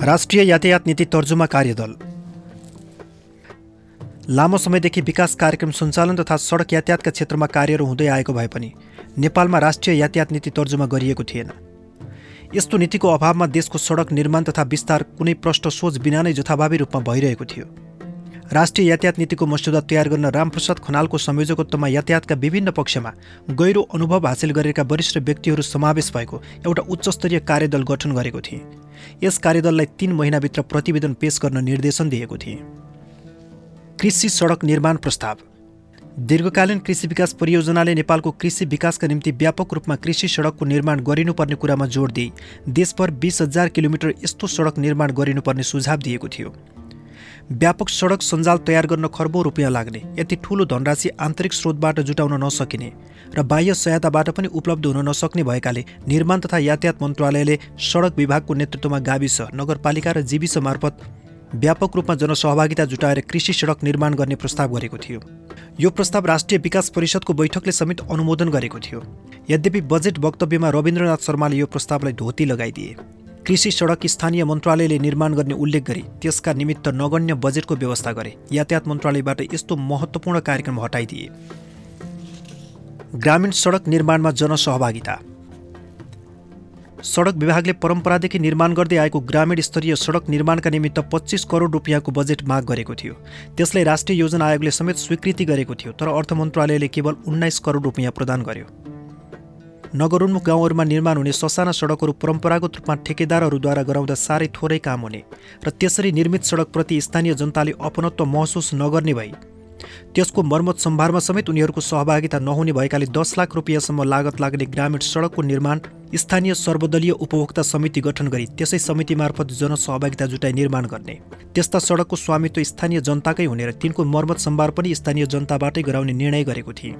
राष्ट्रिय यातायात नीति तर्जुमा कार्यदल। लामो समयदेखि विकास कार्यक्रम सञ्चालन तथा सडक यातायातका क्षेत्रमा कार्यहरू हुँदै आएको भए पनि नेपालमा राष्ट्रिय यातायात नीति तर्जुमा गरिएको थिएन। यस्तो नीतिको अभावमा देशको सडक निर्माण तथा विस्तार कुनै प्रष्ट सोच बिना नै जथाभावी रूपमा भइरहेको थियो। राष्ट्रिय यातायात नीतिको मस्यौदा तयार गर्न रामप्रसाद खनालको संयोजकत्वमा यातायातका विभिन्न पक्षमा गहिरो अनुभव हासिल गरेका वरिष्ठ व्यक्तिहरू समावेश भएको एउटा उच्चस्तरीय कार्यदल गठन गरेको थिए। यस कार्यदललाई तीन महिनाभित्र प्रतिवेदन पेश गर्न निर्देशन दिएको थिए। कृषि सडक निर्माण प्रस्ताव। दीर्घकालीन कृषि विकास परियोजनाले नेपालको कृषि विकासका निम्ति व्यापक रूपमा कृषि सडकको निर्माण गरिनुपर्ने कुरामा जोड दिई देशभर बिस हजार किलोमिटर यस्तो सडक निर्माण गरिनुपर्ने सुझाव दिएको थियो। व्यापक सडक सञ्जाल तयार गर्न खर्बौँ रुपियाँ लाग्ने। यति ठूलो धनराशि आन्तरिक स्रोतबाट जुटाउन नसकिने र बाह्य सहायताबाट पनि उपलब्ध हुन नसक्ने भएकाले निर्माण तथा यातायात मन्त्रालयले सडक विभागको नेतृत्वमा गाविस नगरपालिका र जीविस मार्फत व्यापक रूपमा जनसहभागिता जुटाएर कृषि सडक निर्माण गर्ने प्रस्ताव गरेको थियो। यो प्रस्ताव राष्ट्रिय विकास परिषदको बैठकले समेत अनुमोदन गरेको थियो। यद्यपि बजेट वक्तव्यमा रविन्द्रनाथ शर्माले यो प्रस्तावलाई धोती लगाइदिए। कृषि सडक स्थानीय मन्त्रालयले निर्माण गर्ने उल्लेख गरी त्यसका निमित्त नगण्य बजेटको व्यवस्था गरे। यातायात मन्त्रालयबाट यस्तो महत्त्वपूर्ण कार्यक्रम हटाइदिए। ग्रामीण सडक निर्माणमा जनसहभागिता। सडक विभागले परम्परादेखि निर्माण गर्दै आएको ग्रामीण स्तरीय सडक निर्माणका निमित्त पच्चिस करोड रुपियाँको बजेट माग गरेको थियो। त्यसलाई राष्ट्रिय योजना आयोगले समेत स्वीकृति गरेको थियो तर अर्थ मन्त्रालयले केवल उन्नाइस करोड रुपियाँ प्रदान गर्यो। नगरोन्मुख गाउँहरूमा निर्माण हुने ससाना सडकहरू परम्परागत रूपमा ठेकेदारहरूद्वारा गराउँदा साह्रै थोरै काम हुने र त्यसरी निर्मित सडकप्रति स्थानीय जनताले अपनत्व महसुस नगर्ने भई। त्यसको मर्मत सम्भारमा समेत उनीहरूको सहभागिता नहुने भएकाले दस लाख रुपियाँसम्म लागत लाग्ने ग्रामीण सडकको निर्माण स्थानीय सर्वदलीय उपभोक्ता समिति गठन गरी त्यसै समिति मार्फत जनसहभागिता जुटाई निर्माण गर्ने। त्यस्ता सडकको स्वामित्व स्थानीय जनताकै हुने र तिनको मर्मत सम्भार पनि स्थानीय जनताबाटै गराउने निर्णय गरेको थिए।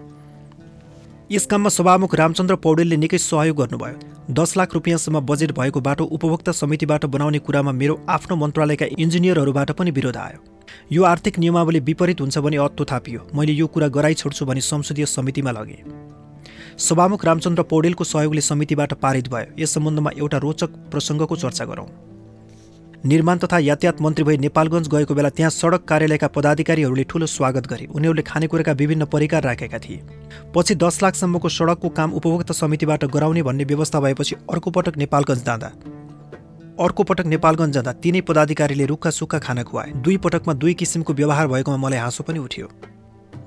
यस काममा सभामुख रामचन्द्र पौडेलले निकै सहयोग गर्नुभयो। दस लाख रुपियाँसम्म बजेट भएको बाटो उपभोक्ता समितिबाट बनाउने कुरामा मेरो आफ्नो मन्त्रालयका इन्जिनियरहरूबाट पनि विरोध आयो। यो आर्थिक नियमावली विपरीत हुन्छ भने अत्तो थापियो। मैले यो कुरा गराइ छोड्छु भने संसदीय समितिमा लगेँ। सभामुख रामचन्द्र पौडेलको सहयोगले समितिबाट पारित भयो। यस सम्बन्धमा एउटा रोचक प्रसङ्गको चर्चा गरौँ। निर्माण तथा यातायात मन्त्री भई नेपालगञ्ज गएको बेला त्यहाँ सडक कार्यालयका पदाधिकारीहरूले ठूलो स्वागत गरे। उनीहरूले खानेकुराका विभिन्न परिकार राखेका थिए। पछि दस लाखसम्मको सडकको काम उपभोक्ता समितिबाट गराउने भन्ने व्यवस्था भएपछि अर्को पटक नेपालगञ्ज जाँदा। अर्को पटक नेपालगञ्ज जाँदा तिनै पदाधिकारीले रुखा सुक्खा खाना खुवाए। दुई पटकमा दुई किसिमको व्यवहार भएकोमा मलाई हाँसो पनि उठ्यो।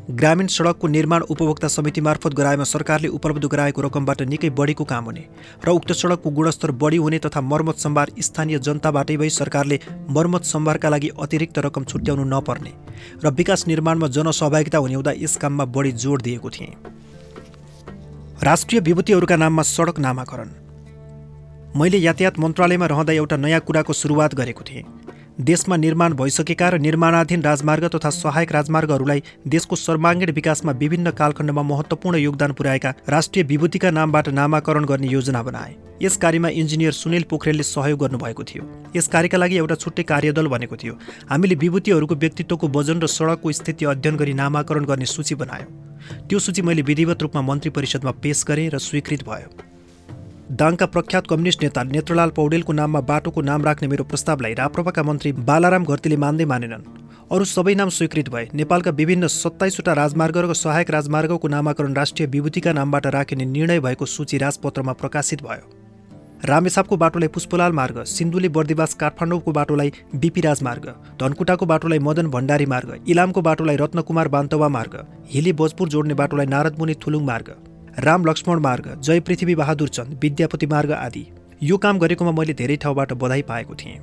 ग्रामीण सडकको निर्माण उपभोक्ता समिति मार्फत गराएमा सरकारले उपलब्ध गराएको रकमबाट निकै बढीको काम हुने र उक्त सडकको गुणस्तर बढी हुने तथा मर्मत सम्भार स्थानीय जनताबाटै भई सरकारले मर्मत सम्भारका लागि अतिरिक्त रकम छुट्याउनु नपर्ने र विकास निर्माणमा जनसहभागिता हुने हुँदा यस काममा बढी जोड दिएको थिएँ। राष्ट्रिय विभूतिहरूका नाममा सडक नामाकरण। मैले यातायात मन्त्रालयमा रहँदा एउटा नयाँ कुराको सुरुवात गरेको थिएँ। देशमा निर्माण भइसकेका र निर्माणाधीन राजमार्ग तथा सहायक राजमार्गहरूलाई देशको सर्वाङ्गीण विकासमा विभिन्न कालखण्डमा महत्त्वपूर्ण योगदान पुर्याएका राष्ट्रिय विभूतिका नामबाट नामाकरण गर्ने योजना बनाए। यस कार्यमा इन्जिनियर सुनिल पोखरेलले सहयोग गर्नुभएको थियो। यस कार्यका लागि एउटा छुट्टै कार्यदल बनेको थियो। हामीले विभूतिहरूको व्यक्तित्वको वजन र सडकको स्थिति अध्ययन गरी नामाकरण गर्ने सूची बनायौँ। त्यो सूची मैले विधिवत रूपमा मन्त्री परिषदमा पेश गरेँ र स्वीकृत भयो। दाङका प्रख्यात कम्युनिस्ट नेता नेत्रलाल पौडेलको नाममा बाटोको नाम राख्ने मेरो प्रस्तावलाई राप्रपाका मन्त्री बालाराम घरतीले मान्दै मानेनन्। अरू सबै नाम स्वीकृत भए नेपालका विभिन्न सत्ताइसवटा राजमार्ग र सहायक राजमार्गको नामाकरण राष्ट्रिय विभूतिका नामबाट राखिने निर्णय भएको सूची राजपत्रमा प्रकाशित भयो। रामेछापको बाटोलाई पुष्पलाल मार्ग सिन्धुली बर्दिवास काठमाडौँको बाटोलाई बिपी राजमार्ग धनकुटाको बाटोलाई मदन भण्डारी मार्ग इलामको बाटोलाई रत्नकुमार बान्तवा मार्ग हिली भोजपुर जोड्ने बाटोलाई नारदमुनि थुलुङ मार्ग। राम लक्ष्मण मार्ग जय पृथ्वी बहादुर चन्द विद्यापति मार्ग आदि। यो काम गरेकोमा मैले धेरै ठाउँबाट बधाई पाएको थिएँ।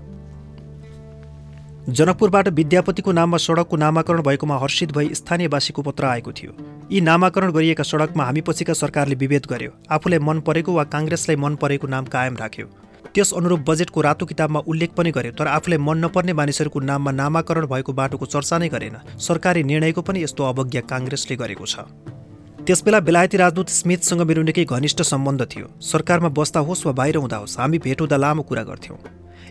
जनकपुरबाट विद्यापतिको नाममा सडकको नामाकरण भएकोमा हर्षित भई स्थानीयवासीको पत्र आएको थियो। यी नामाकरण गरिएका सडकमा हामी पछिका सरकारले विभेद गर्यो। आफूलाई मन परेको वा काङ्ग्रेसलाई मन परेको नाम कायम राख्यो। त्यस अनुरूप बजेटको रातो किताबमा उल्लेख पनि गर्यो तर आफूलाई मन नपर्ने मानिसहरूको नाममा नामाकरण भएको बाटोको चर्चा नै गरेन। सरकारी निर्णयको पनि यस्तो अवज्ञा काङ्ग्रेसले गरेको छ। त्यसबेला बेलायती राजदूत स्मिथसँग मेरो निकै घनिष्ठ सम्बन्ध थियो। सरकारमा बस्दा होस् वा बाहिर हुँदा होस् हामी भेट हुँदा लामो कुरा गर्थ्यौँ।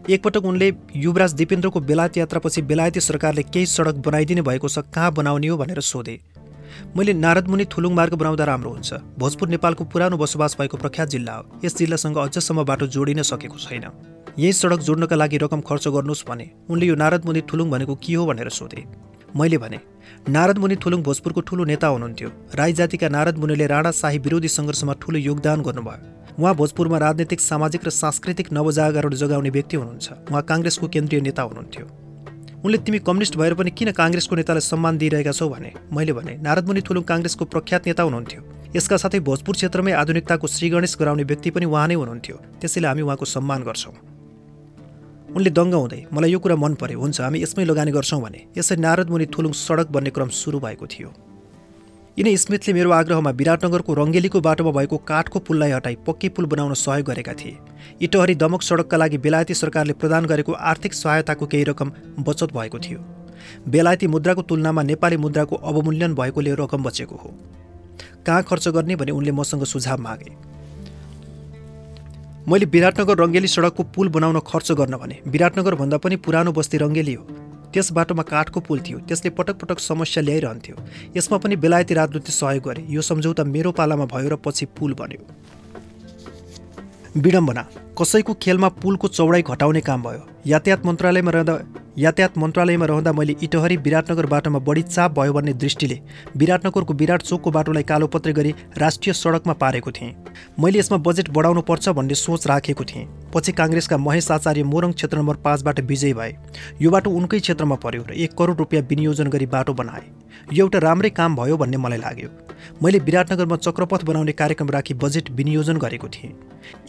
एकपटक उनले युवराज दिपेन्द्रको बेलायत यात्रापछि बेलायती सरकारले केही सडक बनाइदिने भएको छ कहाँ बनाउने हो भनेर सोधे। मैले नारदमुनि थुलुङ मार्ग बनाउँदा राम्रो हुन्छ। भोजपुर नेपालको पुरानो बसोबास भएको प्रख्यात जिल्ला हो। यस जिल्लासँग अझसम्म बाटो जोडिन सकेको छैन। यही सडक जोड्नका लागि रकम खर्च गर्नुहोस् भने उनले यो नारद मुनि थुलुङ भनेको के हो भनेर सोधे। मैले भने नारद मुनि थुलुङ भोजपुरको ठुलो नेता हुनुहुन्थ्यो। राई जातिका नारद मुनिले राणा शाही विरोधी सङ्घर्षमा ठुलो योगदान गर्नुभयो। उहाँ भोजपुरमा राजनैतिक सामाजिक र सांस्कृतिक नवजागरण जगाउने व्यक्ति हुनुहुन्छ। उहाँ काङ्ग्रेसको केन्द्रीय नेता हुनुहुन्थ्यो। उनले तिमी कम्युनिस्ट भएर पनि किन काङ्ग्रेसको नेतालाई सम्मान दिइरहेका छौ भने मैले भने नारदमुनि थुलुङ काङ्ग्रेसको प्रख्यात नेता हुनुहुन्थ्यो। यसका साथै भोजपुर क्षेत्रमै आधुनिकताको श्रीगणेश गराउने व्यक्ति पनि उहाँ नै हुनुहुन्थ्यो। त्यसैले हामी उहाँको सम्मान गर्छौँ। उनले दङ्ग हुँदै मलाई यो कुरा मन पर्यो हुन्छ हामी यसमै लगानी गर्छौँ भने। यसरी नारद मुनि थुलुङ सडक बन्ने क्रम सुरु भएको थियो। यिनै स्मिथले मेरो आग्रहमा विराटनगरको रङ्गेलीको बाटोमा भएको काठको पुललाई हटाई पक्की पुल बनाउन सहयोग गरेका थिए। इटहरी दमक सडकका लागि बेलायती सरकारले प्रदान गरेको आर्थिक सहायताको केही रकम बचत भएको थियो। बेलायती मुद्राको तुलनामा नेपाली मुद्राको अवमूल्यन भएकोले रकम बचेको हो। कहाँ खर्च गर्ने भने उनले मसँग सुझाव मागे। मैले विराटनगर रङ्गेली सडकको पुल बनाउन खर्च गर्न भने विराटनगरभन्दा पनि पुरानो बस्ती रङ्गेली हो। त्यस बाटोमा काठको पुल थियो त्यसले पटक पटक समस्या ल्याइरहन्थ्यो। यसमा पनि बेलायती राजदूतले सहयोग गरे यो सम्झौता मेरो पालामा भयो र पछि पुल बन्यो। विडम्बना। कसैको खेलमा पुलको चौडाइ घटाउने काम भयो। यातायात मन्त्रालयमा रहँदा यातायात मन्त्रालयमा रहँदा मैले इटहरी विराटनगर बाटोमा बढी चाप भयो भन्ने दृष्टिले विराटनगरको विराट चोकको बाटोलाई कालोपत्रे गरी राष्ट्रिय सडकमा पारेको थिएँ। मैले यसमा बजेट बढाउनु पर्छ भन्ने सोच राखेको थिएँ। पछि काङ्ग्रेसका महेश आचार्य मोरङ क्षेत्र नम्बर पाँचबाट विजयी भए। यो बाटो उनकै क्षेत्रमा पर्यो र एक करोड रुपियाँ विनियोजन गरी बाटो बनाए। यो एउटा राम्रै काम भयो भन्ने मलाई लाग्यो। मैले विराटनगरमा चक्रपथ बनाउने कार्यक्रम राखी बजेट विनियोजन गरेको थिएँ।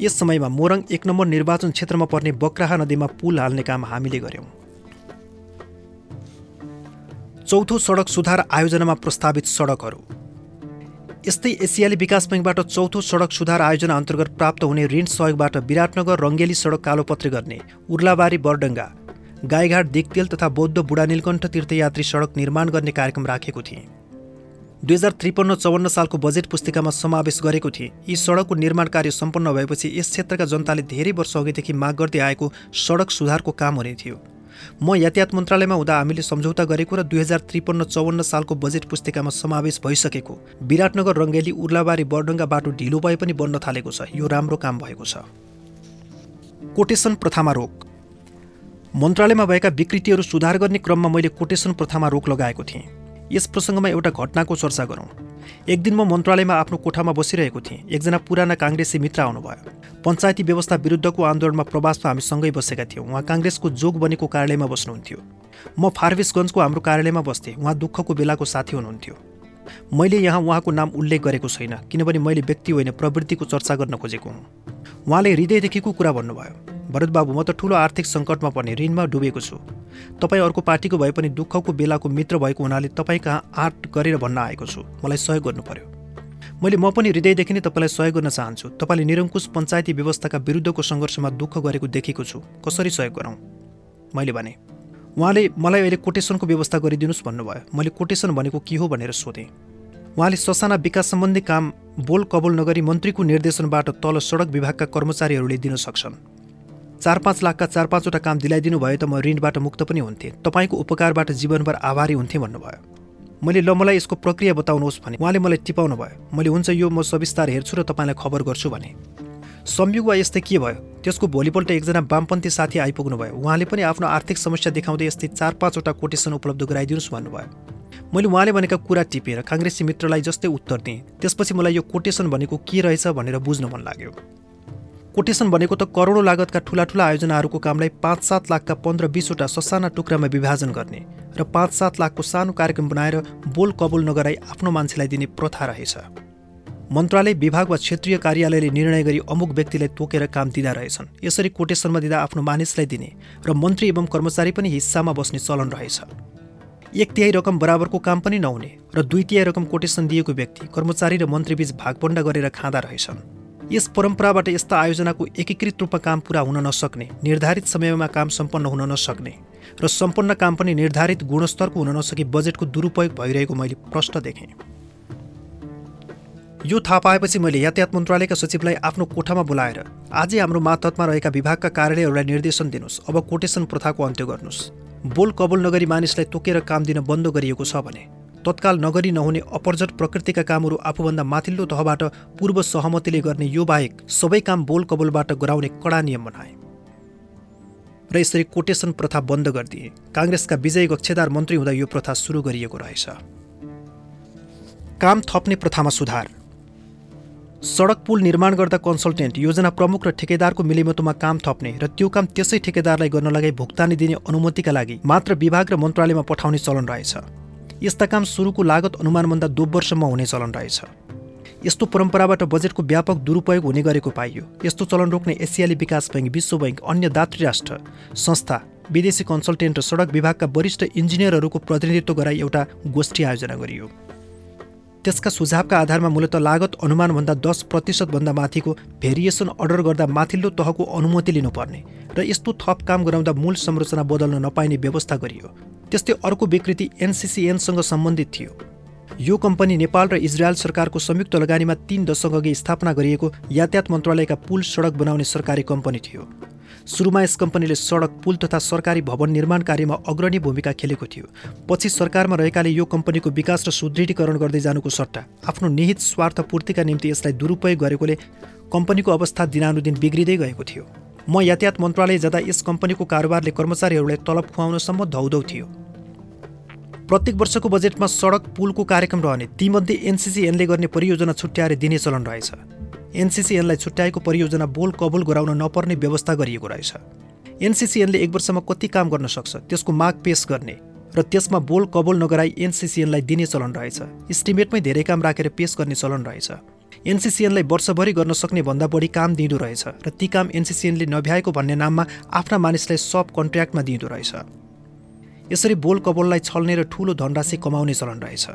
यस समयमा मोरङ एक नम्बर निर्वाचन क्षेत्रमा पर्ने बक्राहा नदीमा पुल हाल्ने काम हामीले गऱ्यौँ चौथो सडक सुधार आयोजनामा प्रस्तावित सडकहरू। यस्तै एसियाली विकास ब्याङ्कबाट चौथो सडक सुधार आयोजना अन्तर्गत प्राप्त हुने ऋण सहयोगबाट विराटनगर रङ्गेली सडक कालोपत्री गर्ने उर्लाबारी बरडङ्गा गाईघाट दिगतेल तथा बौद्ध बुढा नीलकण्ठ तीर्थयात्री सडक निर्माण गर्ने कार्यक्रम राखेको थिएँ। दुई हजार त्रिपन्न चौवन्न सालको बजेट पुस्तिकामा समावेश गरेको थिएँ। यी सडकको निर्माण कार्य सम्पन्न भएपछि यस क्षेत्रका जनताले धेरै वर्ष अघिदेखि माग गर्दै आएको सडक सुधारको काम हुने थियो। म यातायात मन्त्रालयमा हुँदा हामीले सम्झौता गरेको र दुई हजार त्रिपन्न चौवन्न सालको बजेट पुस्तिकामा समावेश भइसकेको। विराटनगर रङ्गेली उर्लाबारी बरडङ्गा बाटो ढिलो भए पनि बन्न थालेको छ। यो राम्रो काम भएको छ। कोटेसन प्रथामा रोक। मन्त्रालयमा भएका विकृतिहरू सुधार गर्ने क्रममा मैले कोटेसन प्रथामा रोक लगाएको थिएँ। यस प्रसङ्गमा एउटा घटनाको चर्चा गरौँ। एक दिन म मन्त्रालयमा आफ्नो कोठामा बसिरहेको थिएँ। एकजना पुराना काङ्ग्रेसी मित्र आउनुभयो। पञ्चायती व्यवस्था विरुद्धको आन्दोलनमा प्रवासमा हामी सँगै बसेका थियौँ। उहाँ काङ्ग्रेसको जोग बनेको कार्यालयमा बस्नुहुन्थ्यो। म फारबिसगञ्जको हाम्रो कार्यालयमा बस्थेँ। उहाँ दुःखको बेलाको साथी हुनुहुन्थ्यो। मैले यहाँ उहाँको नाम उल्लेख गरेको छैन किनभने मैले व्यक्ति होइन प्रवृत्तिको चर्चा गर्न खोजेको हुँ। उहाँले हृदयदेखिको कुरा भन्नुभयो। भरतबाबु म त ठुलो आर्थिक सङ्कटमा पर्ने ऋणमा डुबेको छु। तपाईँ अर्को पार्टीको भए पनि दुःखको बेलाको मित्र भएको हुनाले तपाईँ कहाँ आँट गरेर भन्न आएको छु? मलाई सहयोग गर्नु पर्यो मैले म पनि हृदयदेखि नै तपाईँलाई सहयोग गर्न चाहन्छु। तपाईँले निरङ्कुश पञ्चायती व्यवस्थाका विरुद्धको सङ्घर्षमा दुःख गरेको देखेको छु। कसरी सहयोग गरौँ? मैले भने उहाँले मलाई अहिले कोटेसनको व्यवस्था गरिदिनुहोस् भन्नुभयो। मैले कोटेसन भनेको के हो भनेर सोधेँ। उहाँले ससाना विकास सम्बन्धी काम बोल कबोल नगरी मन्त्रीको निर्देशनबाट तल सडक विभागका कर्मचारीहरूले दिन सक्छन्। चार पाँच लाखका चार पाँचवटा काम दिलाइदिनु भयो त म ऋणबाट मुक्त पनि हुन्थेँ। तपाईँको उपकारबाट जीवनभर आभारी हुन्थेँ भन्नुभयो। मैले ल मलाई यसको प्रक्रिया बताउनुहोस् भने उहाँले मलाई टिपाउनु भयो। मैले हुन्छ यो म सविस्तार हेर्छु र तपाईँलाई खबर गर्छु भने। संयोग वा यस्तै के भयो? त्यसको भोलिपल्ट एकजना वामपन्थी साथी आइपुग्नु भयो। उहाँले पनि आफ्नो आर्थिक समस्या देखाउँदै यस्तै चार पाँचवटा कोटेसन उपलब्ध गराइदिनुहोस् भन्नुभयो। मैले उहाँले भनेका कुरा टिपेर काङ्ग्रेसी मित्रलाई जस्तै उत्तर दिएँ। त्यसपछि मलाई यो कोटेसन भनेको के रहेछ भनेर बुझ्न मन लाग्यो। कोटेसन भनेको त करोडौँ लागतका ठुला ठुला आयोजनाहरूको कामलाई पाँच सात लाखका पन्ध्र बिसवटा ससाना टुक्रामा विभाजन गर्ने र पाँच सात लाखको सानो कार्यक्रम बनाएर बोल कबुल नगराई आफ्नो मान्छेलाई दिने प्रथा रहेछ। मन्त्रालय विभाग वा क्षेत्रीय कार्यालयले निर्णय गरी अमुक व्यक्तिलाई तोकेर काम दिँदा रहेछन्। यसरी कोटेसनमा दिँदा आफ्नो मानिसलाई दिने र मन्त्री एवं कर्मचारी पनि हिस्सामा बस्ने चलन रहेछ। एक तिहाई रकम बराबरको काम पनि नहुने र दुई तिहाई रकम कोटेसन दिएको व्यक्ति कर्मचारी र मन्त्रीबीच भागबन्डा गरेर खाँदा रहेछन्। यस परम्पराबाट यस्ता आयोजनाको एकीकृत रूपमा काम पुरा हुन नसक्ने निर्धारित समयमा काम सम्पन्न हुन नसक्ने र सम्पन्न काम पनि निर्धारित गुणस्तरको हुन नसकी बजेटको दुरुपयोग भइरहेको मैले प्रश्न देखेँ। यो थाहा पाएपछि मैले यातायात मन्त्रालयका सचिवलाई आफ्नो कोठामा बोलाएर आजै हाम्रो मातहतमा रहेका विभागका कार्यालयहरूलाई निर्देशन दिनुहोस्। अब कोटेसन प्रथाको अन्त्य गर्नुहोस्। बोल कबुल नगरी मानिसलाई तोकेर काम दिन बन्द गरिएको छ भने तत्काल नगरी नहुने अपरजट प्रकृतिका कामहरू आफूभन्दा माथिल्लो तहबाट पूर्व सहमतिले गर्ने यो बाहेक सबै काम बोल कबोलबाट गराउने कडा नियम बनाए। र यसरी कोटेसन प्रथा बन्द गरिदिए। काङ्ग्रेसका विजय गक्षेदार मन्त्री हुँदा यो प्रथा सुरु गरिएको रहेछ। काम थप्ने प्रथामा सुधार। सडक पुल निर्माण गर्दा कन्सल्टेन्ट योजना प्रमुख र ठेकेदारको मिलिमतोमा काम थप्ने र त्यो काम त्यसै ठेकेदारलाई गर्न लगाई भुक्तानी दिने अनुमतिका लागि मात्र विभाग र मन्त्रालयमा पठाउने चलन रहेछ। यस्ता काम सुरुको लागत अनुमानभन्दा दो वर्षमा हुने चलन रहेछ। यस्तो परम्पराबाट बजेटको व्यापक दुरुपयोग हुने गरेको पाइयो। यस्तो चलन रोक्ने एसियाली विकास बैङ्क विश्व बैङ्क अन्य दात्री राष्ट्र संस्था विदेशी कन्सल्टेन्ट र सडक विभागका वरिष्ठ इन्जिनियरहरूको प्रतिनिधित्व गराई एउटा गोष्ठी आयोजना गरियो। त्यसका सुझावका आधारमा मूलत लागत अनुमानभन्दा दस प्रतिशतभन्दा माथिको भेरिएसन अर्डर गर्दा माथिल्लो तहको अनुमति लिनुपर्ने र यस्तो थप काम गराउँदा मूल संरचना बदल्न नपाइने व्यवस्था गरियो। त्यस्तै अर्को विकृति एनसिसिएनसँग सम्बन्धित थियो। यो कम्पनी नेपाल र इजरायल सरकारको संयुक्त लगानीमा तीन दशक अघि स्थापना गरिएको यातायात मन्त्रालयका पुल सडक बनाउने सरकारी कम्पनी थियो। सुरुमा यस कम्पनीले सडक पुल तथा सरकारी भवन निर्माण कार्यमा अग्रणी भूमिका खेलेको थियो। पछि सरकारमा रहेकाले यो कम्पनीको विकास र सुदृढीकरण गर्दै जानुको सट्टा आफ्नो निहित स्वार्थ पूर्तिका निम्ति यसलाई दुरुपयोग गरेकोले कम्पनीको अवस्था दिनानुदिन बिग्रिँदै गएको थियो। म यातायात मन्त्रालय जाँदा यस कम्पनीको कारोबारले कर्मचारीहरूलाई तलब खुवाउनसम्म धौधौ थियो। प्रत्येक वर्षको बजेटमा सडक पुलको कार्यक्रम रहने तीमध्ये एनसिसिएनले गर्ने परियोजना छुट्याएर दिने चलन रहेछ। एनसिसिएनलाई छुट्याएको परियोजना बोल कबुल गराउन नपर्ने व्यवस्था गरिएको रहेछ। एनसिसिएनले एक वर्षमा कति काम गर्न सक्छ त्यसको माग पेश गर्ने र त्यसमा बोल कबुल नगराई एनसिसिएनलाई दिने चलन रहेछ। इस्टिमेटमै धेरै काम राखेर पेश गर्ने चलन रहेछ। एनसिसिएनलाई वर्षभरि गर्न सक्ने भन्दा बढी काम दिँदो रहेछ र ती काम एनसिसिएनले नभ्याएको भन्ने नाममा आफ्ना मानिसलाई सब कन्ट्र्याक्टमा दिँदो रहेछ। यसरी बोल कबोललाई छल्ने र ठूलो धनराशि कमाउने चलन रहेछ।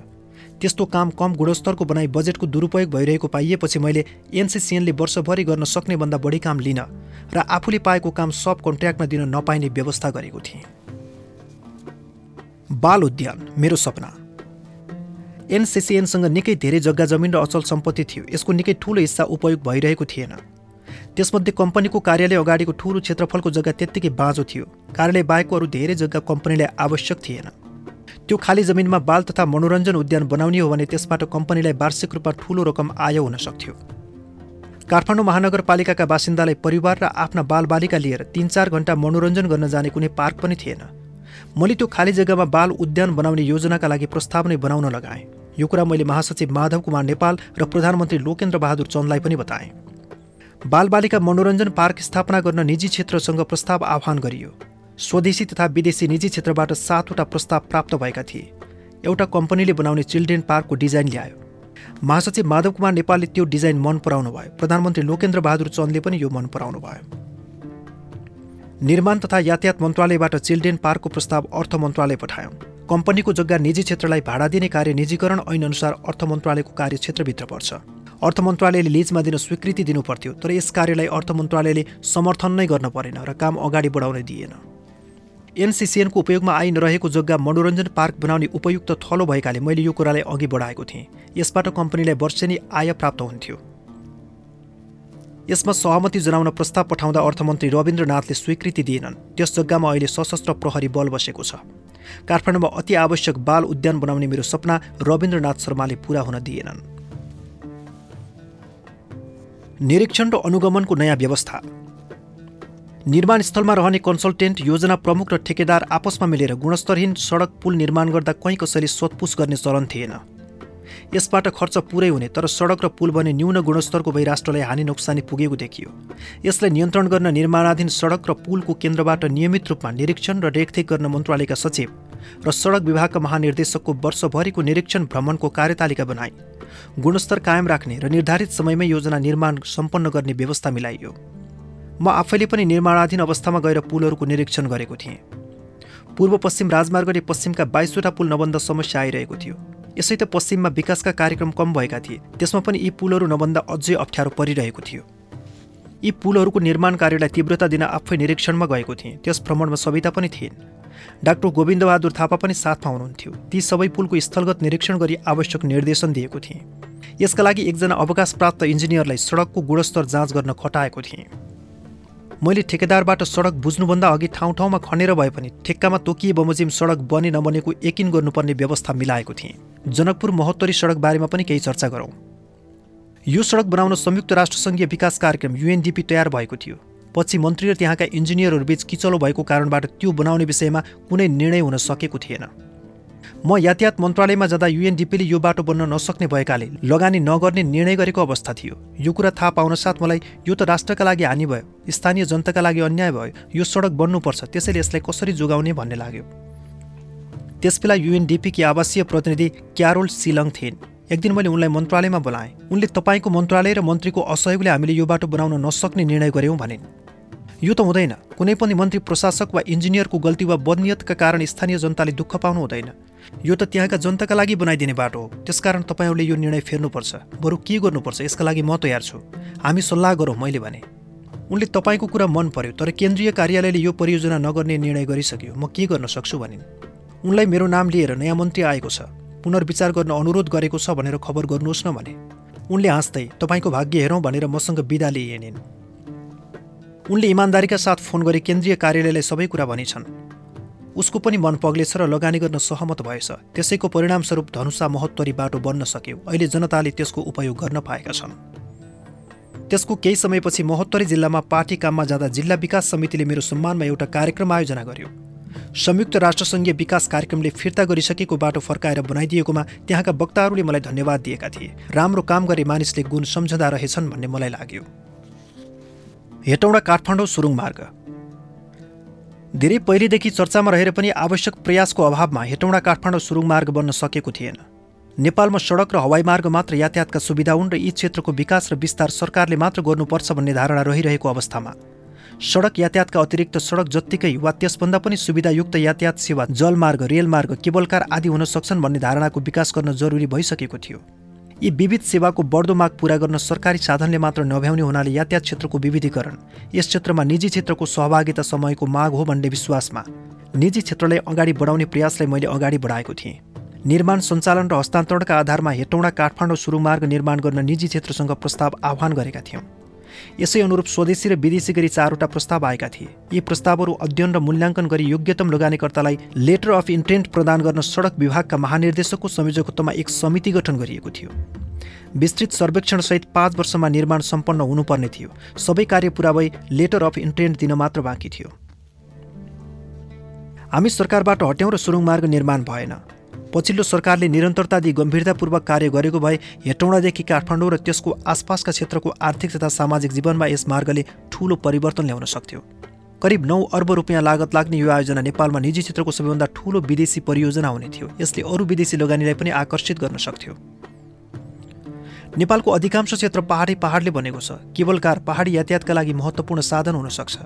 त्यस्तो काम कम गुणस्तरको बनाई बजेटको दुरुपयोग भइरहेको पाइएपछि मैले एनसिसिएनले वर्षभरि गर्न सक्ने भन्दा बढी काम लिन र आफूले पाएको काम सब कन्ट्र्याक्टमा दिन नपाइने व्यवस्था गरेको थिएँ। बाल उद्यान मेरो सपना। एनसिसिएनसँग निकै धेरै जग्गा जमिन र अचल सम्पत्ति थियो। यसको निकै ठुलो हिस्सा उपयोग भइरहेको थिएन। त्यसमध्ये कम्पनीको कार्यालय अगाडिको ठुलो क्षेत्रफलको जग्गा त्यत्तिकै बाँझो थियो। कार्यालय बाहेकको अरू धेरै जग्गा कम्पनीलाई आवश्यक थिएन। त्यो खाली जमिनमा बाल तथा मनोरञ्जन उद्यान बनाउने हो भने त्यसबाट कम्पनीलाई वार्षिक रूपमा ठूलो रकम आय हुन सक्थ्यो। काठमाडौँ महानगरपालिकाका बासिन्दालाई परिवार र आफ्ना बालबालिका लिएर तिन चार घन्टा मनोरञ्जन गर्न जाने कुनै पार्क पनि थिएन। मैले त्यो खाली जग्गामा बाल उद्यान बनाउने योजनाका लागि प्रस्ताव नै बनाउन लगाएँ। यो कुरा मैले महासचिव माधव कुमार नेपाल र प्रधानमन्त्री लोकेन्द्र बहादुर चन्दलाई पनि बताएँ। बालबालिका मनोरञ्जन पार्क स्थापना गर्न निजी क्षेत्रसँग प्रस्ताव आह्वान गरियो। स्वदेशी तथा विदेशी निजी क्षेत्रबाट सातवटा प्रस्ताव प्राप्त भएका थिए। एउटा कम्पनीले बनाउने चिल्ड्रेन पार्कको डिजाइन ल्यायो। महासचिव माधव कुमार नेपालले त्यो डिजाइन मन पराउनु भयो। प्रधानमन्त्री लोकेन्द्र बहादुर चन्दले पनि यो मन पराउनु भयो। निर्माण तथा यातायात मन्त्रालयबाट चिल्ड्रेन पार्कको प्रस्ताव अर्थ मन्त्रालय पठायौँ। कम्पनीको जग्गा निजी क्षेत्रलाई भाडा दिने कार्य निजीकरण ऐनअनुसार अर्थ मन्त्रालयको कार्यक्षेत्रभित्र पर्छ। अर्थ मन्त्रालयले लिजमा दिन स्वीकृति दिनुपर्थ्यो तर यस कार्यलाई अर्थ मन्त्रालयले समर्थन नै गर्न परेन र काम अगाडि बढाउन दिएन। एनसिसिएनको उपयोगमा आइ नरहेको जग्गा मनोरञ्जन पार्क बनाउने उपयुक्त थलो भएकाले मैले यो कुरालाई अघि बढाएको थिएँ। यसबाट कम्पनीलाई वर्षेनी आय प्राप्त हुन्थ्यो। यसमा सहमति जनाउन प्रस्ताव पठाउँदा अर्थमन्त्री रविन्द्रनाथले स्वीकृति दिएनन्। त्यस जग्गामा अहिले सशस्त्र प्रहरी बल बसेको छ। काठमाडौँमा अति आवश्यक बाल उद्यान बनाउने मेरो सपना रविन्द्रनाथ शर्माले पूरा हुन दिएनन्। निरीक्षण र अनुगमनको नयाँ व्यवस्था। निर्माण स्थलमा रहने कन्सल्टेन्ट योजना प्रमुख र ठेकेदार आपसमा मिलेर गुणस्तरहीन सडक पुल निर्माण गर्दा कहीँ कसैले सोधपुछ गर्ने चलन थिएन। यसबाट खर्च पुरै हुने तर सडक र पुल भने न्यून गुणस्तरको भई राष्ट्रलाई हानि नोक्सानी पुगेको देखियो। यसलाई नियन्त्रण गर्न निर्माणाधीन सडक र पुलको केन्द्रबाट नियमित रूपमा निरीक्षण र रेखदेख गर्न मन्त्रालयका सचिव र सडक विभागका महानिर्देशकको वर्षभरिको निरीक्षण भ्रमणको कार्यतालिका बनाए। गुणस्तर कायम राख्ने र निर्धारित समयमै योजना निर्माण सम्पन्न गर्ने व्यवस्था मिलाइयो। म आफैले पनि निर्माणाधीन अवस्थामा गएर पुलहरूको निरीक्षण गरेको थिएँ। पूर्व पश्चिम राजमार्गले पश्चिमका बाइसवटा पुल नबन्द समस्या आइरहेको थियो। यसै त पश्चिममा विकासका कार्यक्रम कम भएका थिए। त्यसमा पनि यी पुलहरू नबन्दा अझै अप्ठ्यारो परिरहेको थियो। यी पुलहरूको निर्माण कार्यलाई तीव्रता दिन आफै निरीक्षणमा गएको थिएँ। त्यस भ्रमणमा सविता पनि थिइन्। डाक्टर गोविन्दबहादुर थापा पनि साथमा हुनुहुन्थ्यो। ती सबै पुलको स्थलगत निरीक्षण गरी आवश्यक निर्देशन दिएको थिएँ। यसका लागि एकजना अवकाश प्राप्त इन्जिनियरलाई सडकको गुणस्तर जाँच गर्न खटाएको थिएँ। मैले ठेकेदारबाट सडक बुझ्नुभन्दा अघि ठाउँ ठाउँमा खनेर भए पनि ठेक्कामा तोकिए बमोजिम सडक बने नबनेको यकिन गर्नुपर्ने व्यवस्था मिलाएको थिएँ। जनकपुर महोत्तरी सडक बारेमा पनि केही चर्चा गरौँ। यो सडक बनाउन संयुक्त राष्ट्रसङ्घीय विकास कार्यक्रम युएनडिपी तयार भएको थियो। पछि मन्त्री र त्यहाँका इन्जिनियरहरूबीच किचलो भएको कारणबाट त्यो बनाउने विषयमा कुनै निर्णय हुन सकेको थिएन। म यातायात मन्त्रालयमा जाँदा युएनडिपीले यो बाटो बन्न नसक्ने भएकाले लगानी नगर्ने निर्णय गरेको अवस्था थियो। यो कुरा थाहा पाउन साथ मलाई यो त राष्ट्रका लागि हानि भयो स्थानीय जनताका लागि अन्याय भयो यो सडक बन्नुपर्छ त्यसैले यसलाई कसरी जोगाउने भन्ने लाग्यो। त्यसबेला युएनडिपीकी आवासीय प्रतिनिधि क्यारोल सिलङ थिइन्। एक दिन मैले उनलाई मन्त्रालयमा बोलाएँ। उनले तपाईँको मन्त्रालय र मन्त्रीको असहयोगले हामीले यो बाटो बनाउन नसक्ने निर्णय गऱ्यौँ भनिन्। यो त हुँदैन। कुनै पनि मन्त्री प्रशासक वा इन्जिनियरको गल्ती वा बदनियतका कारण स्थानीय जनताले दुःख पाउनु हुँदैन। यो त त्यहाँका जनताका लागि बनाइदिने बाटो हो। त्यसकारण तपाईँहरूले यो निर्णय फेर्नुपर्छ। बरु के गर्नुपर्छ? यसका लागि म तयार छु। हामी सल्लाह गरौँ मैले भने। उनले तपाईँको कुरा मन पर्यो तर केन्द्रीय कार्यालयले यो परियोजना नगर्ने निर्णय गरिसक्यो। म के गर्न सक्छु भनिन्। उनलाई मेरो नाम लिएर नयाँ मन्त्री आएको छ। पुनर्विचार गर्न अनुरोध गरेको छ भनेर खबर गर्नुहोस् न भने। उनले हाँस्दै तपाईँको भाग्य हेरौँ भनेर मसँग बिदा लिएनिन् उनले इमान्दारीका साथ फोन गरी केन्द्रीय कार्यालयलाई सबै कुरा भनिछन्। उसको पनि मन पग्लेछ र लगानी गर्न सहमत भएछ। त्यसैको परिणामस्वरूप धनुषा महोत्तरी बाटो बन्न सक्यो। अहिले जनताले त्यसको उपयोग गर्न पाएका छन्। त्यसको केही समयपछि महोत्तरी जिल्लामा पार्टी काममा जाँदा जिल्ला विकास समितिले मेरो सम्मानमा एउटा कार्यक्रम आयोजना गर्यो। संयुक्त राष्ट्रसङ्घीय विकास कार्यक्रमले फिर्ता गरिसकेको बाटो फर्काएर बनाइदिएकोमा त्यहाँका वक्ताहरूले मलाई धन्यवाद दिएका थिए। राम्रो काम गरे मानिसले गुण सम्झँदा रहेछन् भन्ने मलाई लाग्यो। हेटौँडा काठमाडौँ सुरुङ मार्ग। धेरै पहिलेदेखि चर्चामा रहेर पनि आवश्यक प्रयासको अभावमा हेटौँडा काठमाडौँ सुरुङ मार्ग बन्न सकेको थिएन। नेपालमा सडक र हवाई मार्ग मात्र यातायातका सुविधा हुन् र यी क्षेत्रको विकास र विस्तार सरकारले मात्र गर्नुपर्छ भन्ने धारणा रहिरहेको अवस्थामा। सडक यातायातका अतिरिक्त सडक जत्तिकै वा त्यसभन्दा पनि सुविधायुक्त यातायात सेवा जलमार्ग रेलमार्ग केबलकार आदि हुन सक्छन् भन्ने धारणाको विकास गर्न जरुरी भइसकेको थियो। यी विविध सेवाको बढ्दो माग पूरा गर्न सरकारी साधनले मात्र नभ्याउने हुनाले यातायात क्षेत्रको विविधीकरण यस क्षेत्रमा निजी क्षेत्रको सहभागिता समयको माग हो भन्ने विश्वासमा निजी क्षेत्रलाई अगाडि बढाउने प्रयासलाई मैले अगाडि बढाएको थिएँ। निर्माण सञ्चालन र हस्तान्तरणका आधारमा हेटौँडा काठमाडौँ सुरुमार्ग निर्माण गर्न निजी क्षेत्रसँग प्रस्ताव आह्वान गरेका थियौँ। यसै अनुरूप स्वदेशी र विदेशी गरी चारवटा प्रस्ताव आएका थिए। यी प्रस्तावहरू अध्ययन र मूल्याङ्कन गरी योग्यतम लगानीकर्तालाई लेटर अफ इन्टेन्ट प्रदान गर्न सडक विभागका महानिर्देशकको संयोजकत्वमा एक समिति गठन गरिएको थियो। विस्तृत सर्वेक्षणसहित पाँच वर्षमा निर्माण सम्पन्न हुनुपर्ने थियो। सबै कार्य पुरा भई लेटर अफ इन्टेन्ट दिन मात्र बाँकी थियो। हामी सरकारबाट हट्यौँ र सुरुङ मार्ग निर्माण भएन। पछिल्लो सरकारले निरन्तरता दिई गम्भीरतापूर्वक कार्य गरेको भए हेटौँडादेखि काठमाडौँ र त्यसको आसपासका क्षेत्रको आर्थिक तथा सामाजिक जीवनमा यस मार्गले ठूलो परिवर्तन ल्याउन सक्थ्यो। करिब नौ अर्ब रुपियाँ लागत लाग्ने यो आयोजना नेपालमा निजी क्षेत्रको सबैभन्दा ठूलो विदेशी परियोजना हुने थियो। यसले अरू विदेशी लगानीलाई पनि आकर्षित गर्न सक्थ्यो। नेपालको अधिकांश क्षेत्र पहाडी पहाडले बनेको छ। केबल कार पहाडी यातायातका लागि महत्त्वपूर्ण साधन हुन सक्छ।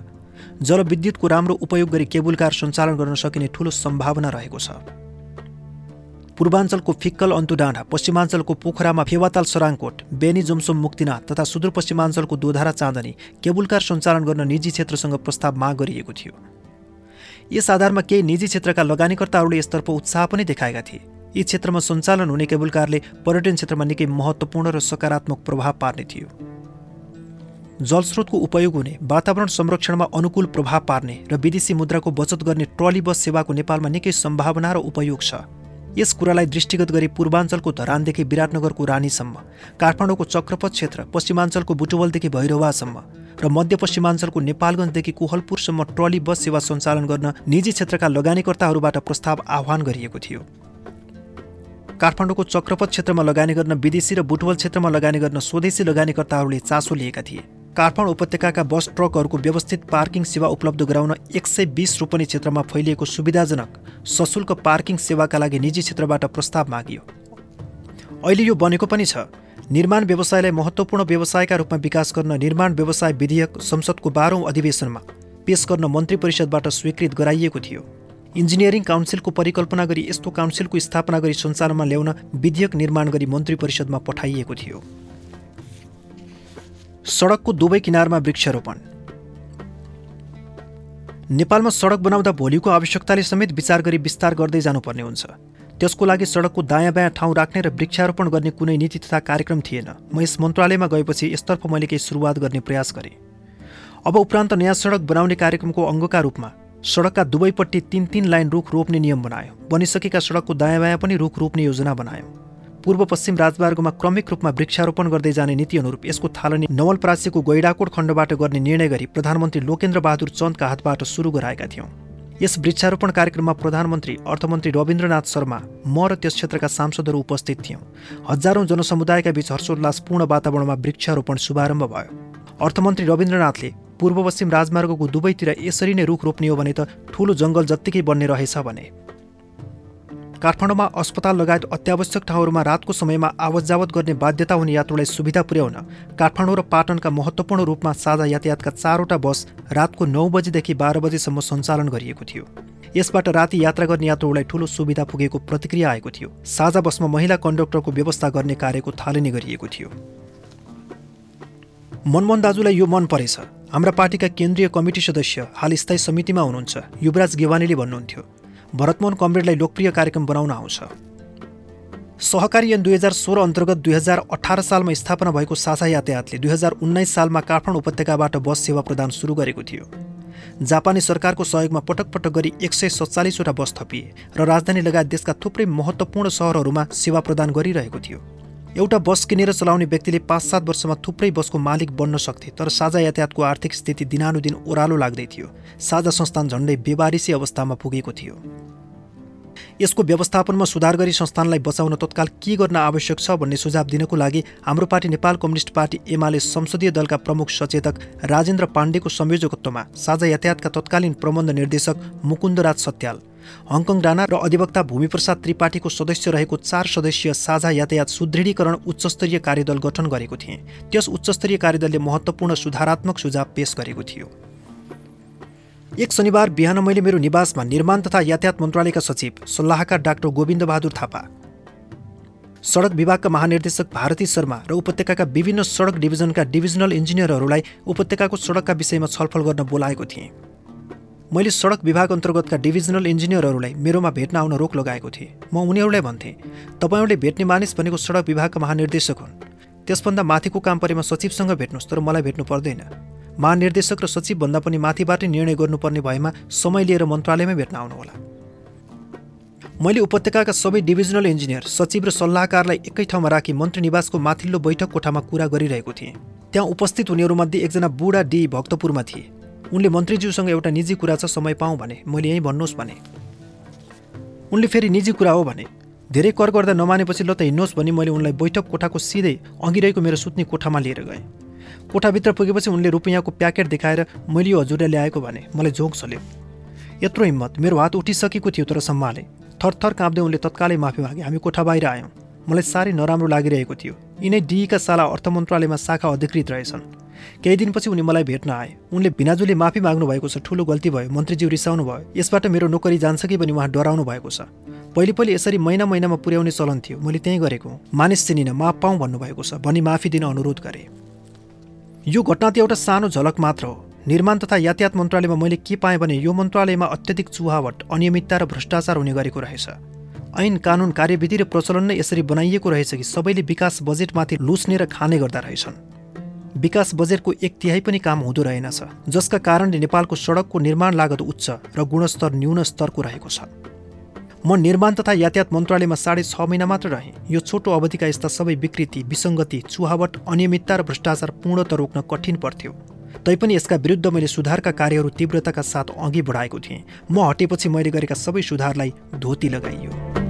जलविद्युतको राम्रो उपयोग गरी केबुल कार सञ्चालन गर्न सकिने ठूलो सम्भावना रहेको छ। पूर्वाञ्चलको फिक्कल अन्तुडाँडा पश्चिमाञ्चलको पोखरामा फेवाताल सराङकोट बेनी जोमसोम मुक्तिनाथ तथा सुदूरपश्चिमाञ्चलको दोधारा चाँदनी केबुलकार सञ्चालन गर्न निजी क्षेत्रसँग प्रस्ताव माग गरिएको थियो। यस आधारमा केही निजी क्षेत्रका लगानीकर्ताहरूले यसतर्फ उत्साह पनि देखाएका थिए। यी क्षेत्रमा सञ्चालन हुने केबुलकारले पर्यटन क्षेत्रमा निकै महत्त्वपूर्ण र सकारात्मक प्रभाव पार्ने थियो। जलस्रोतको उपयोग हुने वातावरण संरक्षणमा अनुकूल प्रभाव पार्ने र विदेशी मुद्राको बचत गर्ने ट्रली बस सेवाको नेपालमा निकै सम्भावना र उपयोग छ। यस कुरालाई दृष्टिगत गरी पूर्वाञ्चलको धरानदेखि विराटनगरको रानीसम्म काठमाडौँको चक्रपथ क्षेत्र पश्चिमाञ्चलको बुटुवलदेखि भैरवासम्म र मध्यपश्चिमाञ्चलको नेपालगञ्जदेखि कोहलपुरसम्म ट्रली बस सेवा सञ्चालन गर्न निजी क्षेत्रका लगानीकर्ताहरूबाट प्रस्ताव आह्वान गरिएको थियो। काठमाडौँको चक्रपथ क्षेत्रमा लगानी गर्न विदेशी र बुटवल क्षेत्रमा लगानी गर्न स्वदेशी लगानीकर्ताहरूले चासो लिएका थिए। काठमाडौँ उपत्यकाका बस ट्रकहरूको व्यवस्थित पार्किङ सेवा उपलब्ध गराउन एक सय बिस रोपनी क्षेत्रमा फैलिएको सुविधाजनक सशुल्क पार्किङ सेवाका लागि निजी क्षेत्रबाट प्रस्ताव मागियो। अहिले यो बनेको पनि छ। निर्माण व्यवसायलाई महत्त्वपूर्ण व्यवसायका रूपमा विकास गर्न निर्माण व्यवसाय विधेयक संसदको बाह्रौँ अधिवेशनमा पेश गर्न मन्त्री परिषदबाट स्वीकृत गराइएको थियो। इन्जिनियरिङ काउन्सिलको परिकल्पना गरी यस्तो काउन्सिलको स्थापना गरी सञ्चालनमा ल्याउन विधेयक निर्माण गरी मन्त्री परिषदमा पठाइएको थियो। सडकको दुवै किनारमा वृक्षारोपण। नेपालमा सडक बनाउँदा भोलिको आवश्यकताले समेत विचार गरी विस्तार गर्दै जानुपर्ने हुन्छ। त्यसको लागि सडकको दायाँ बायाँ ठाउँ राख्ने र वृक्षारोपण गर्ने कुनै नीति तथा कार्यक्रम थिएन। म यस मन्त्रालयमा गएपछि यसतर्फ मैले केही सुरुवात गर्ने प्रयास गरेँ। अब उपरान्त नयाँ सडक बनाउने कार्यक्रमको अङ्गका रूपमा सडकका दुवैपट्टि तिन तिन लाइन रुख रोप्ने नियम बनायो। बनिसकेका सडकको दायाँ बायाँ पनि रुख रोप्ने योजना बनायो। पूर्व पश्चिम राजमार्गमा क्रमिक रूपमा वृक्षारोपण गर्दै जाने नीति अनुरूप यसको थालनी नवलपरासीको गैडाकोट खण्डबाट गर्ने निर्णय गरी प्रधानमन्त्री लोकेन्द्र बहादुर चन्दका हातबाट सुरु गराएका थियौँ। यस वृक्षारोपण कार्यक्रममा प्रधानमन्त्री अर्थमन्त्री रविन्द्रनाथ शर्मा म र त्यस क्षेत्रका सांसदहरू उपस्थित थियौँ। हजारौँ जनसमुदायका बीच हर्षोल्लासपूर्ण वातावरणमा वृक्षारोपण शुभारम्भ भयो। अर्थमन्त्री रविन्द्रनाथले पूर्व पश्चिम राजमार्गको दुवैतिर यसरी नै रुख रोप्ने हो भने त ठूलो जङ्गल जत्तिकै बन्ने रहेछ भने। काठमाडौँमा अस्पताल लगायत अत्यावश्यक ठाउँहरूमा रातको समयमा आवत जावत गर्ने बाध्यता हुने यात्रुलाई सुविधा पुर्याउन काठमाडौँ र पाटनका महत्त्वपूर्ण रूपमा साझा यातायातका चारवटा बस रातको नौ बजीदेखि बाह्र बजीसम्म सञ्चालन गरिएको थियो। यसबाट राति यात्रा गर्ने यात्रुलाई ठूलो सुविधा पुगेको प्रतिक्रिया आएको थियो। साझा बसमा महिला कन्डक्टरको व्यवस्था गर्ने कार्यको थालनी गरिएको थियो। मनमोहन दाजुलाई यो मन परेछ। हाम्रा पार्टीका केन्द्रीय कमिटी सदस्य हाल स्थायी समितिमा हुनुहुन्छ। युवराज गेवानीले भन्नुहुन्थ्यो भरतमोहन कमरेडलाई लोकप्रिय कार्यक्रम बनाउन आउँछ। सहकारी ऐन दुई हजार सोह्र अन्तर्गत दुई हजार अठार सालमा स्थापना भएको साझा यातायातले दुई हजार उन्नाइस सालमा काठमाडौँ उपत्यकाबाट बस सेवा प्रदान सुरु गरेको थियो। जापानी सरकारको सहयोगमा पटक पटक गरी एक सय सत्तालिसवटा बस थपिए र राजधानी लगायत देशका थुप्रै महत्त्वपूर्ण सहरहरूमा सेवा प्रदान गरिरहेको थियो। एउटा बस किनेर चलाउने व्यक्तिले पाँच सात वर्षमा थुप्रै बसको मालिक बन्न सक्थे तर साझा यातायातको आर्थिक स्थिति दिनानुदिन ओह्रालो लाग्दै थियो। साझा संस्थान झन्डै बेबारिसी अवस्थामा पुगेको थियो। यसको व्यवस्थापनमा सुधार गरी संस्थानलाई बचाउन तत्काल के गर्न आवश्यक छ भन्ने सुझाव दिनको लागि हाम्रो party Nepal communist party UML संसदीय दलका प्रमुख सचेतक राजेन्द्र पाण्डेको संयोजकत्वमा साझा यातायातका तत्कालीन प्रबन्ध निर्देशक मुकुन्दराज सत्याल हङकङ राणा र अधिवक्ता भूमिप्रसाद त्रिपाठीको सदस्य रहेको चार सदस्यीय साझा यातायात सुदृढीकरण उच्चस्तरीय कार्यदल गठन गरेको थिए। त्यस उच्चस्तरीय कार्यदलले महत्त्वपूर्ण सुधारात्मक सुझाव पेश गरेको थियो। एक शनिबार बिहान मैले मेरो निवासमा निर्माण तथा यातायात मन्त्रालयका सचिव सल्लाहकार डाक्टर गोविन्द बहादुर थापा सडक विभागका महानिर्देशक भारती शर्मा र उपत्यकाका विभिन्न सडक डिभिजनका डिभिजनल इन्जिनियरहरूलाई उपत्यकाको सडकका विषयमा छलफल गर्न बोलाएको थिएँ। मैले सडक विभाग अन्तर्गतका डिभिजनल इन्जिनियरहरूलाई मेरोमा भेट्न आउन रोक लगाएको थिएँ। म उनीहरूलाई भन्थेँ तपाईँहरूले भेट्ने मानिस भनेको सडक विभागका महानिर्देशक हुन्। त्यसभन्दा माथिको काम परेमा सचिवसँग भेट्नुहोस् तर मलाई भेट्नु पर्दैन। महानिर्देशक र सचिवभन्दा पनि माथिबाटै निर्णय गर्नुपर्ने भएमा समय लिएर मन्त्रालयमै भेट्न आउनुहोला। मैले उपत्यकाका सबै डिभिजनल इन्जिनियर सचिव र सल्लाहकारलाई एकै ठाउँमा राखी मन्त्री निवासको माथिल्लो बैठक कोठामा कुरा गरिरहेको थिएँ। त्यहाँ उपस्थित हुनेहरूमध्ये एकजना बुढा डी भक्तपुरमा थिए। उनले मन्त्रीज्यूसँग एउटा निजी कुरा छ समय पाऊँ भने। मैले यहीँ भन्नुहोस् भने। उनले फेरि निजी कुरा हो भने। धेरै कर गर्दा नमानेपछि ल त हिँड्नुहोस् भने मैले उनलाई बैठक कोठाको सिधै अघि रहेको मेरो सुत्ने कोठामा लिएर गएँ। कोठाभित्र पुगेपछि उनले रुपियाँको प्याकेट देखाएर मैले यो हजुरले ल्याएको भने मलाई झोक चल्यो यत्रो हिम्मत। मेरो हात उठिसकेको थियो तर सम्हाले। थरथर काँप्दै उनले तत्कालै माफी मागे। हामी कोठा बाहिर आयौँ। मलाई साह्रै नराम्रो लागिरहेको थियो। यिनै डिईका साला अर्थ मन्त्रालयमा शाखा अधिकृत रहेछन्। केही दिनपछि उनी मलाई भेट्न आए। उनले भिनाजुले माफी माग्नु भएको छ ठुलो गल्ती भयो मन्त्रीज्यू रिसाउनु भयो। यसबाट मेरो नोकरी जान्छ कि पनि उहाँ डराउनु भएको छ। पहिले पहिले यसरी महिना महिनामा पुर्याउने चलन थियो। मैले त्यहीँ गरेको मानिस चिनिन माफ पाऊँ भन्नुभएको छ भनी माफी दिन अनुरोध गरे। यो घटना त एउटा सानो झलक मात्र हो। निर्माण तथा यातायात मन्त्रालयमा मैले के पाएँ भने यो मन्त्रालयमा अत्यधिक चुहावट अनियमितता र भ्रष्टाचार हुने गरेको रहेछ। ऐन कानुन कार्यविधि र प्रचलन नै यसरी बनाइएको रहेछ कि सबैले विकास बजेटमाथि लुस्ने र खाने गर्दा रहेछन्। विकास बजेटको एक तिहाई पनि काम हुँदो रहेनछ जसका कारणले नेपालको सडकको निर्माण लागत उच्च र गुणस्तर न्यून स्तरको रहेको छ। म निर्माण तथा यातायात मन्त्रालयमा साढे छ महिना मात्र रहेँ। यो छोटो अवधिका यस्ता सबै विकृति विसङ्गति चुहावट अनियमितता र भ्रष्टाचार पूर्णत रोक्न कठिन पर्थ्यो। तैपनि यसका विरुद्ध मैले सुधारका कार्यहरू तीव्रताका साथ अघि बढाएको थिएँ। म हटेपछि मैले गरेका सबै सुधारलाई धोती लगाइयो।